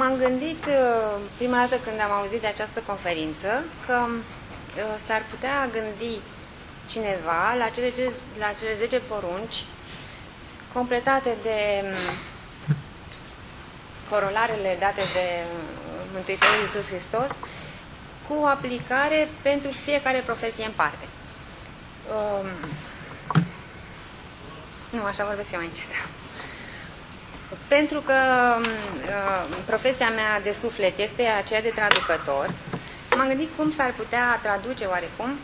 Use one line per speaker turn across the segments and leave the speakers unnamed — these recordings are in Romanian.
m-am gândit uh, prima dată când am auzit de această conferință că uh, s-ar putea gândi cineva la cele, la cele 10 porunci completate de um, corolarele date de uh, Mântuitorul Iisus Hristos cu o aplicare pentru fiecare profesie în parte. Um, nu, așa vorbesc eu mai încet. Pentru că uh, profesia mea de suflet este aceea de traducător, m-am gândit cum s-ar putea traduce oarecum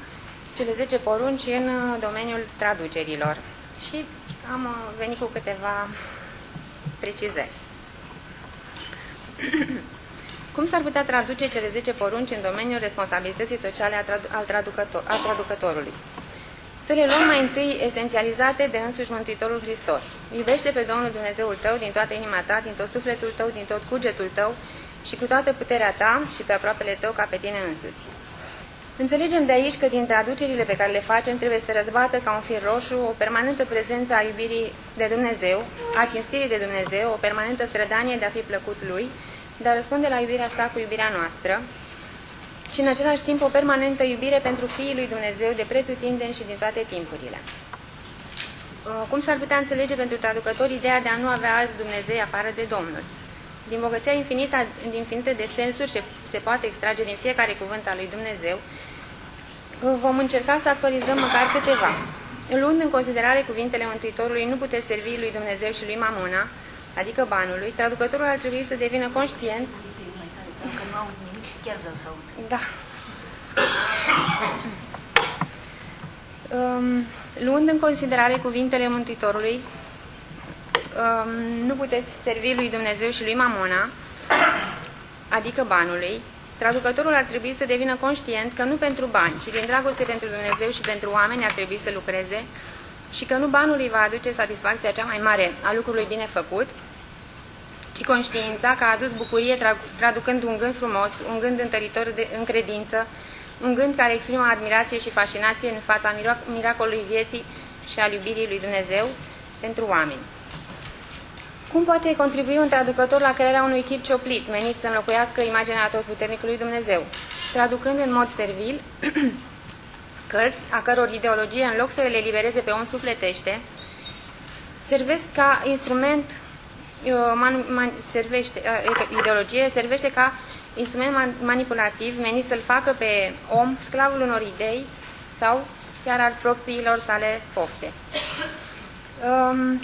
cele 10 porunci în uh, domeniul traducerilor. Și am uh, venit cu câteva precizări. Cum s-ar putea traduce cele 10 porunci în domeniul responsabilității sociale a, tradu al traducător a traducătorului? Să le luăm mai întâi esențializate de însuși Mântuitorul Hristos. Iubește pe Domnul Dumnezeul tău din toată inima ta, din tot sufletul tău, din tot cugetul tău și cu toată puterea ta și pe aproapele tău ca pe tine însuți. Înțelegem de aici că din traducerile pe care le facem trebuie să răzbată ca un fir roșu o permanentă prezență a iubirii de Dumnezeu, a cinstirii de Dumnezeu, o permanentă strădanie de a fi plăcut Lui, de a răspunde la iubirea sa cu iubirea noastră, și în același timp o permanentă iubire pentru Fiii lui Dumnezeu de pretutindeni și din toate timpurile. Uh, cum s-ar putea înțelege pentru traducători ideea de a nu avea alți Dumnezei afară de Domnul? Din bogăția infinită, infinită de sensuri ce se poate extrage din fiecare cuvânt al lui Dumnezeu, uh, vom încerca să actualizăm măcar câteva. Luând în considerare cuvintele Mântuitorului, nu puteți servi lui Dumnezeu și lui Mamona, adică banului, traducătorul ar trebui să devină conștient chiar vreau să aud. Da. Um, luând în considerare cuvintele Mântuitorului, um, nu puteți servi lui Dumnezeu și lui Mamona, adică banului, traducătorul ar trebui să devină conștient că nu pentru bani, ci din dragoste pentru Dumnezeu și pentru oameni ar trebui să lucreze și că nu banul îi va aduce satisfacția cea mai mare a lucrului bine făcut, ci conștiința că a adus bucurie traducând un gând frumos, un gând întăritor de, în credință, un gând care exprimă admirație și fascinație în fața miracolului vieții și al iubirii lui Dumnezeu pentru oameni. Cum poate contribui un traducător la crearea unui chip cioplit, menit să înlocuiască imaginea puternicului Dumnezeu? Traducând în mod servil cărți a căror ideologie, în loc să le libereze pe om sufletește, servesc ca instrument man, man, servește, ideologie servește ca instrument man, manipulativ menit să-l facă pe om sclavul unor idei sau chiar al propriilor sale pofte. Um,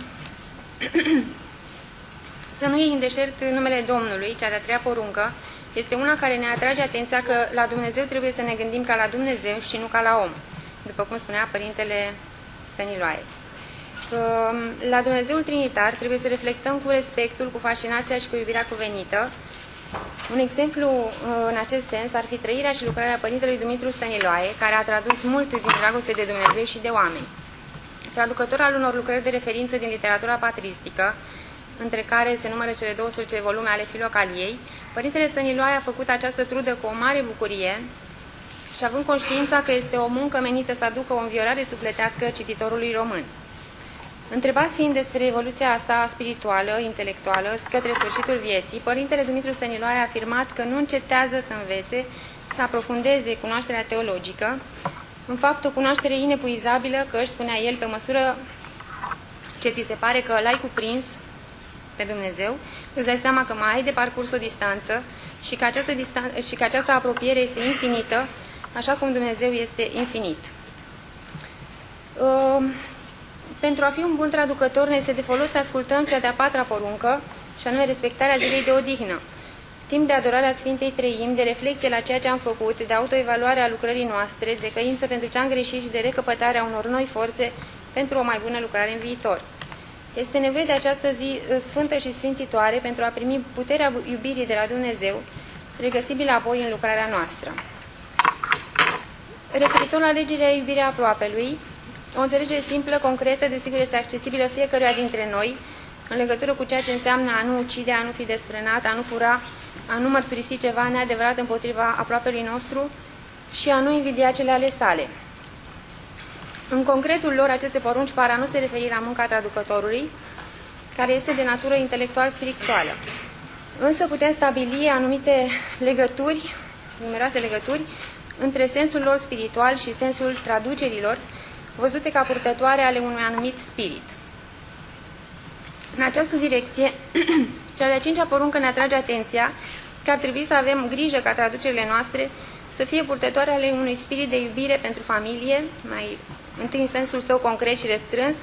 să nu iei în deșert numele Domnului, cea de-a treia poruncă, este una care ne atrage atenția că la Dumnezeu trebuie să ne gândim ca la Dumnezeu și nu ca la om, după cum spunea Părintele Stăniloae la Dumnezeul Trinitar trebuie să reflectăm cu respectul, cu fascinația și cu iubirea cuvenită. Un exemplu uh, în acest sens ar fi trăirea și lucrarea Părintelui Dumitru Stăniloae, care a tradus mult din dragoste de Dumnezeu și de oameni. Traducător al unor lucrări de referință din literatura patristică, între care se numără cele 12 volume ale Filocaliei, Părintele Stăniloae a făcut această trudă cu o mare bucurie și având conștiința că este o muncă menită să aducă o înviorare sufletească cititorului român. Întrebat fiind despre evoluția sa spirituală, intelectuală, către sfârșitul vieții, Părintele Dumitru Stăniloae a afirmat că nu încetează să învețe, să aprofundeze cunoașterea teologică, în fapt o cunoaștere inepuizabilă, că își spunea el, pe măsură ce ți se pare că l-ai cuprins pe Dumnezeu, îți dai seama că mai ai de parcurs o distanță și că această, distan și că această apropiere este infinită, așa cum Dumnezeu este infinit. Uh, pentru a fi un bun traducător ne este de folos să ascultăm cea de-a patra poruncă, și anume respectarea zilei de odihnă. Timp de adorare a Sfintei Treim, de reflexie la ceea ce am făcut, de autoevaluare a lucrării noastre, de căință pentru ce am greșit și de recăpătarea unor noi forțe pentru o mai bună lucrare în viitor. Este nevoie de această zi uh, sfântă și sfințitoare pentru a primi puterea iubirii de la Dumnezeu, regăsibilă apoi în lucrarea noastră. Referitor la legile iubirea aproapelui, o înțelegere simplă, concretă, desigur este accesibilă fiecăruia dintre noi, în legătură cu ceea ce înseamnă a nu ucide, a nu fi desfrânat, a nu fura, a nu mărturisi ceva neadevărat împotriva aproapelui nostru și a nu invidia cele ale sale. În concretul lor, aceste porunci par a nu se referi la munca traducătorului, care este de natură intelectual-spirituală. Însă putem stabili anumite legături, numeroase legături, între sensul lor spiritual și sensul traducerilor, văzute ca purtătoare ale unui anumit spirit. În această direcție, cea de-a cincea poruncă ne atrage atenția că ar trebui să avem grijă ca traducerile noastre să fie purtătoare ale unui spirit de iubire pentru familie, mai întâi în sensul său concret și restrâns,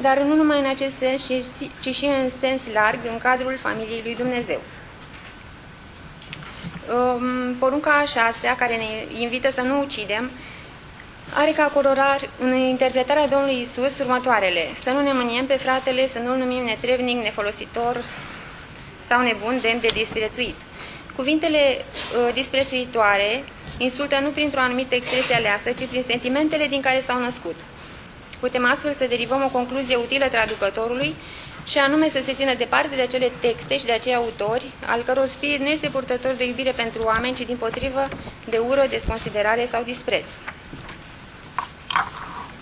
dar nu numai în acest sens, ci și în sens larg, în cadrul familiei lui Dumnezeu. Um, porunca a șasea, care ne invită să nu ucidem, are ca corolar în interpretarea Domnului Isus următoarele. Să nu ne mâniem pe fratele, să nu-l numim netrevnic, nefolositor sau nebun, demn de disprețuit. Cuvintele uh, disprețuitoare insultă nu printr-o anumită expresie aleasă, ci prin sentimentele din care s-au născut. Putem astfel să derivăm o concluzie utilă traducătorului și anume să se țină departe de acele texte și de acei autori, al căror spirit nu este purtător de iubire pentru oameni, ci din potrivă de ură, desconsiderare sau dispreț.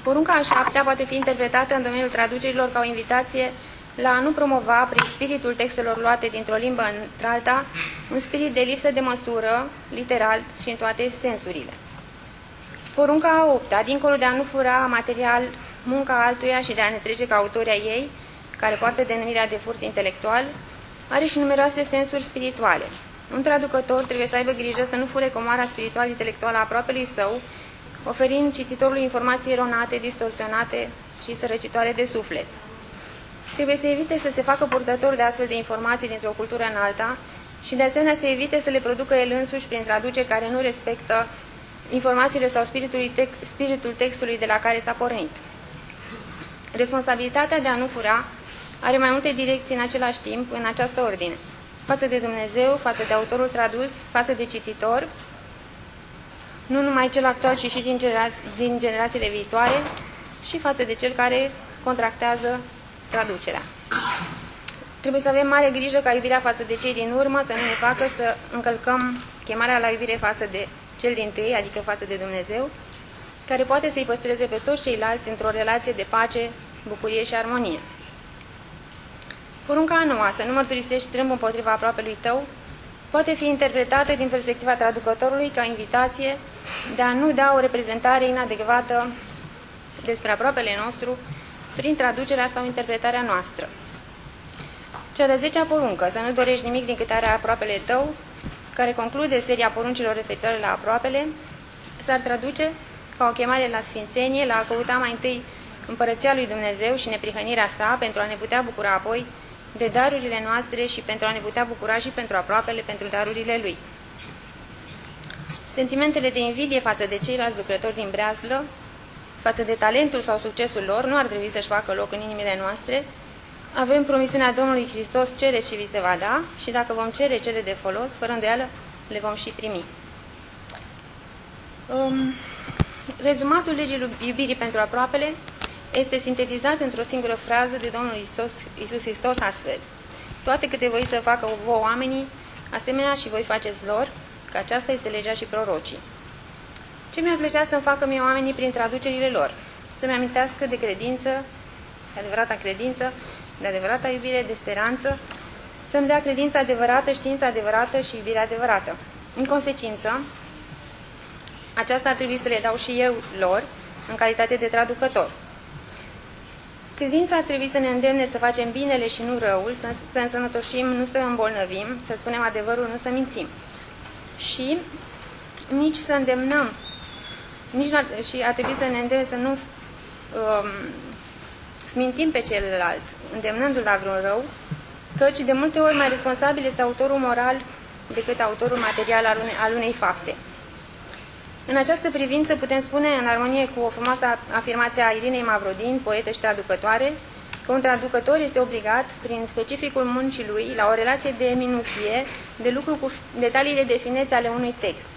Porunca a șaptea poate fi interpretată în domeniul traducerilor ca o invitație la a nu promova, prin spiritul textelor luate dintr-o limbă într-alta, un spirit de lipsă de măsură, literal și în toate sensurile. Porunca a opta, dincolo de a nu fura material munca altuia și de a ne trece ca autoria ei, care poartă denumirea de furt intelectual, are și numeroase sensuri spirituale. Un traducător trebuie să aibă grijă să nu fure comoara spiritual-intelectuală a aproapelui său, oferind cititorului informații eronate, distorsionate și sărăcitoare de suflet. Trebuie să evite să se facă purtător de astfel de informații dintr-o cultură în alta și de asemenea să evite să le producă el însuși prin traduceri care nu respectă informațiile sau spiritul, tex spiritul textului de la care s-a pornit. Responsabilitatea de a nu fura are mai multe direcții în același timp, în această ordine. Față de Dumnezeu, față de autorul tradus, față de cititor, nu numai cel actual, ci și din, genera din generațiile viitoare și față de cel care contractează traducerea. Trebuie să avem mare grijă ca iubirea față de cei din urmă să nu ne facă să încălcăm chemarea la iubire față de cel din tâi, adică față de Dumnezeu, care poate să-i păstreze pe toți ceilalți într-o relație de pace, bucurie și armonie. Porunca a noua, să nu mărturisești strâmb împotriva aproapelui tău, poate fi interpretată din perspectiva traducătorului ca invitație de a nu da o reprezentare inadecvată despre aproapele nostru prin traducerea sau interpretarea noastră. Cea de zecea poruncă, să nu dorești nimic din câte are aproapele tău, care conclude seria poruncilor referitoare la aproapele, s-ar traduce ca o chemare la sfințenie, la a căuta mai întâi împărăția lui Dumnezeu și neprihănirea sa pentru a ne putea bucura apoi de darurile noastre și pentru a ne putea bucura și pentru aproapele, pentru darurile lui. Sentimentele de invidie față de ceilalți lucrători din breazlă, față de talentul sau succesul lor, nu ar trebui să-și facă loc în inimile noastre. Avem promisiunea Domnului Hristos, cere și vi se va da, și dacă vom cere cele de folos, fără îndoială, le vom și primi. Um, rezumatul legii iubirii pentru aproapele este sintetizat într-o singură frază de Domnul Isus, Isus Hristos astfel. Toate câte voi să facă vouă oamenii, asemenea și voi faceți lor, că aceasta este legea și prorocii. Ce mi-ar plăcea să-mi facă mie oamenii prin traducerile lor? Să-mi amintească de credință, de adevărata credință, de adevărata iubire, de speranță, să-mi dea credința adevărată, știința adevărată și iubirea adevărată. În consecință, aceasta ar trebui să le dau și eu lor, în calitate de traducător. Credința ar trebui să ne îndemne să facem binele și nu răul, să, să însănătoșim, nu să îmbolnăvim, să spunem adevărul, nu să mințim. Și nici să îndemnăm, nici nu, și ar trebui să ne îndemne să nu um, smintim pe celălalt, îndemnându-l la vreun rău, căci de multe ori mai responsabil este autorul moral decât autorul material al unei, al unei fapte. În această privință putem spune, în armonie cu o frumoasă afirmație a Irinei Mavrodin, poetă și traducătoare, că un traducător este obligat, prin specificul muncii lui, la o relație de minuție, de lucru cu detaliile de finețe ale unui text.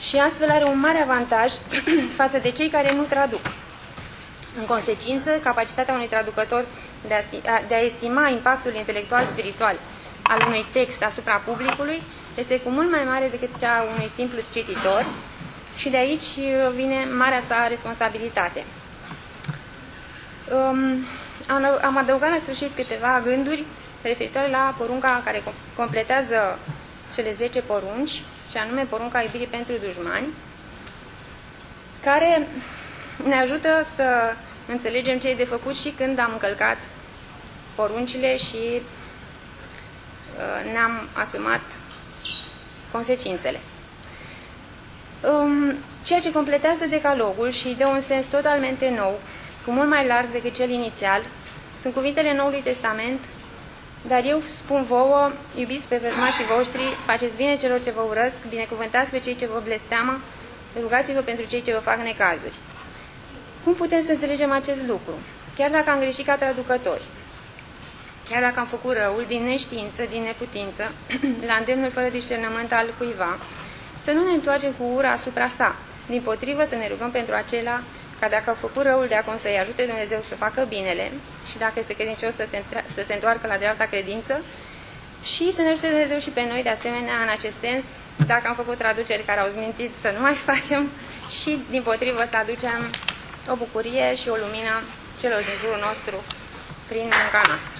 Și astfel are un mare avantaj față de cei care nu traduc. În consecință, capacitatea unui traducător de a, de a estima impactul intelectual-spiritual al unui text asupra publicului este cu mult mai mare decât cea a unui simplu cititor și de aici vine marea sa responsabilitate. Um, am adăugat la sfârșit câteva gânduri referitoare la porunca care completează cele 10 porunci, și anume porunca iubirii pentru dușmani, care ne ajută să înțelegem ce e de făcut și când am încălcat poruncile și uh, ne-am asumat consecințele. Um, ceea ce completează decalogul și dă un sens totalmente nou, cu mult mai larg decât cel inițial, sunt cuvintele Noului Testament, dar eu spun vouă, iubiți pe vrăjmașii voștri, faceți bine celor ce vă urăsc, binecuvântați pe cei ce vă blesteamă, rugați-vă pentru cei ce vă fac necazuri. Cum putem să înțelegem acest lucru? Chiar dacă am greșit ca traducători, chiar dacă am făcut răul din neștiință, din neputință, la îndemnul fără discernământ al cuiva, să nu ne întoarcem cu ura asupra sa, din potrivă să ne rugăm pentru acela ca dacă a făcut răul de acum să-i ajute Dumnezeu să facă binele și dacă este credincios să se, să se întoarcă la dreapta credință și să ne ajute Dumnezeu și pe noi de asemenea în acest sens, dacă am făcut traduceri care au zmintit să nu mai facem și din potrivă să aducem o bucurie și o lumină celor din jurul nostru prin munca noastră.